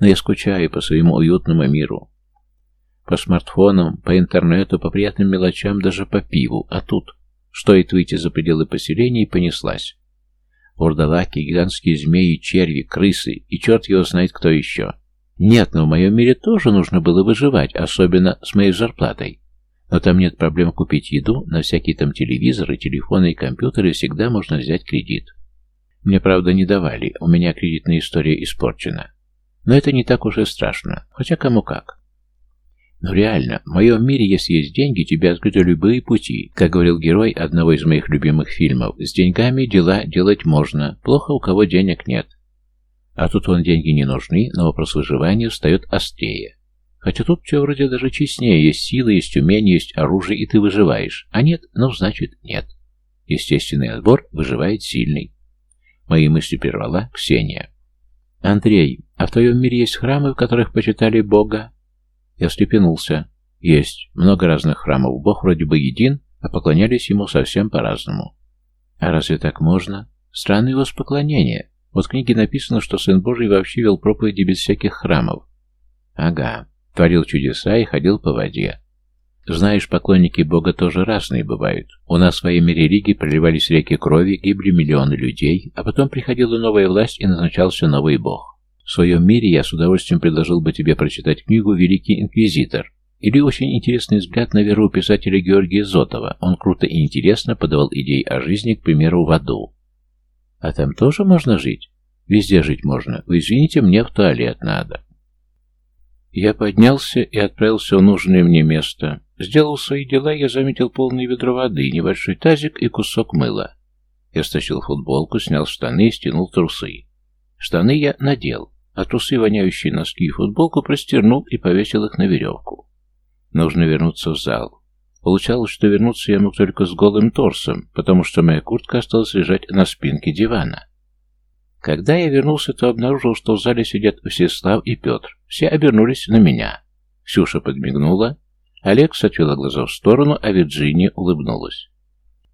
Но я скучаю по своему уютному миру. По смартфонам, по интернету, по приятным мелочам, даже по пиву. А тут стоит выйти за пределы поселения и понеслась. Урдалаки, гигантские змеи, черви, крысы и черт его знает кто еще. Нет, но в моем мире тоже нужно было выживать, особенно с моей зарплатой. Но там нет проблем купить еду, на всякие там телевизоры, телефоны и компьютеры всегда можно взять кредит. Мне, правда, не давали, у меня кредитная история испорчена. Но это не так уж и страшно, хотя кому как. Но реально, в моем мире, если есть деньги, тебе открыты любые пути. Как говорил герой одного из моих любимых фильмов, с деньгами дела делать можно, плохо у кого денег нет. А тут вон деньги не нужны, но вопрос выживания встает острее. Хотя тут все вроде даже честнее, есть силы, есть умения, есть оружие, и ты выживаешь. А нет, ну значит нет. Естественный отбор выживает сильный. Мои мысли прервала Ксения. «Андрей, а в твоем мире есть храмы, в которых почитали Бога?» Я встрепенулся. «Есть. Много разных храмов. Бог вроде бы един, а поклонялись ему совсем по-разному». «А разве так можно? Странное поклонение. Вот в книге написано, что Сын Божий вообще вел проповеди без всяких храмов». «Ага. Творил чудеса и ходил по воде. Знаешь, поклонники Бога тоже разные бывают. У нас в своей религии проливались реки крови, гибли миллионы людей, а потом приходила новая власть и назначался новый Бог. В своем мире я с удовольствием предложил бы тебе прочитать книгу «Великий инквизитор» или очень интересный взгляд на веру писателя Георгия Зотова. Он круто и интересно подавал идеи о жизни, к примеру, в аду. А там тоже можно жить? Везде жить можно. Вы извините, мне в туалет надо. Я поднялся и отправился в нужное мне место. Сделал свои дела, я заметил полное ведро воды, небольшой тазик и кусок мыла. Я стащил футболку, снял штаны и стянул трусы. Штаны я надел, а трусы, воняющие носки и футболку, простернул и повесил их на веревку. Нужно вернуться в зал. Получалось, что вернуться я мог только с голым торсом, потому что моя куртка осталась лежать на спинке дивана. Когда я вернулся, то обнаружил, что в зале сидят Всеслав и Петр. Все обернулись на меня. Ксюша подмигнула, Алекс отвела глаза в сторону, а Вирджиния улыбнулась.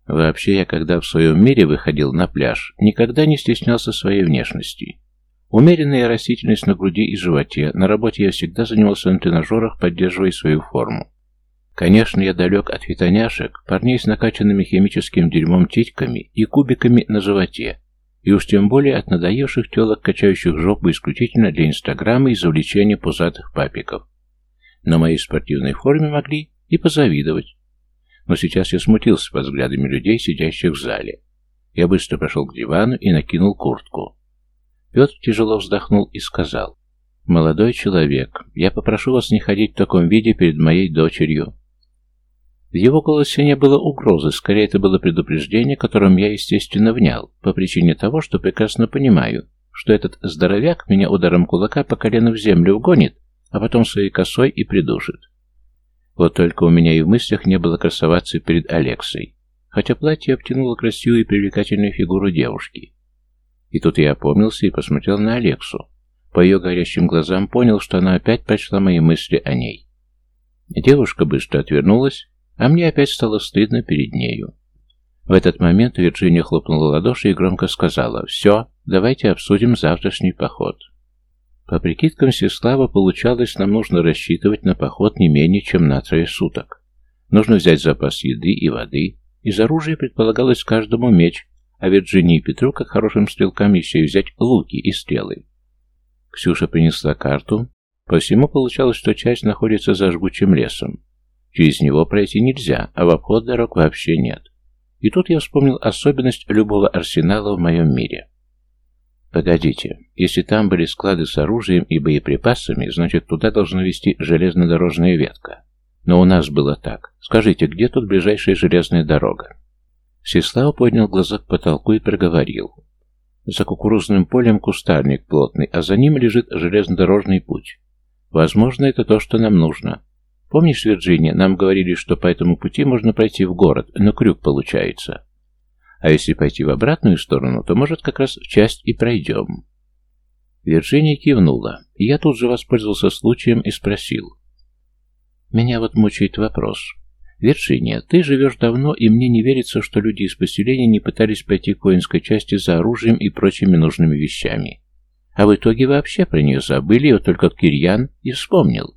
Вообще, я когда в своем мире выходил на пляж, никогда не стеснялся своей внешности. Умеренная растительность на груди и животе, на работе я всегда занимался на тренажерах, поддерживая свою форму. Конечно, я далек от фитоняшек, парней с накачанными химическим дерьмом титьками и кубиками на животе, и уж тем более от надоевших телок, качающих жопу исключительно для инстаграма и завлечения пузатых папиков. На моей спортивной форме могли и позавидовать. Но сейчас я смутился под взглядами людей, сидящих в зале. Я быстро прошел к дивану и накинул куртку. Петр тяжело вздохнул и сказал, «Молодой человек, я попрошу вас не ходить в таком виде перед моей дочерью». В его голосе не было угрозы, скорее это было предупреждение, которым я, естественно, внял, по причине того, что прекрасно понимаю, что этот здоровяк меня ударом кулака по колену в землю угонит, а потом своей косой и придушит. Вот только у меня и в мыслях не было красоваться перед Алексой, хотя платье обтянуло красивую и привлекательную фигуру девушки. И тут я опомнился и посмотрел на Алексу. По ее горящим глазам понял, что она опять прочла мои мысли о ней. Девушка быстро отвернулась, а мне опять стало стыдно перед нею. В этот момент Вирджиния хлопнула ладоши и громко сказала «Все, давайте обсудим завтрашний поход». По прикидкам Сеслава получалось, нам нужно рассчитывать на поход не менее чем на трое суток. Нужно взять запас еды и воды. Из оружия предполагалось каждому меч, а Вирджинии и Петру, как хорошим стрелкам, еще и взять луки и стрелы. Ксюша принесла карту. По всему получалось, что часть находится за жгучим лесом. Через него пройти нельзя, а в обход дорог вообще нет. И тут я вспомнил особенность любого арсенала в моем мире. Погодите, если там были склады с оружием и боеприпасами, значит туда должна вести железнодорожная ветка. Но у нас было так. Скажите, где тут ближайшая железная дорога? Сеслав поднял глаза к потолку и проговорил. За кукурузным полем кустарник плотный, а за ним лежит железнодорожный путь. Возможно, это то, что нам нужно. Помнишь, Вирджиния, нам говорили, что по этому пути можно пройти в город, но крюк получается. А если пойти в обратную сторону, то, может, как раз в часть и пройдем. Вирджиния кивнула, и я тут же воспользовался случаем и спросил. Меня вот мучает вопрос. Вирджиния, ты живешь давно, и мне не верится, что люди из поселения не пытались пойти к воинской части за оружием и прочими нужными вещами. А в итоге вообще про нее забыли, вот только Кирьян и вспомнил.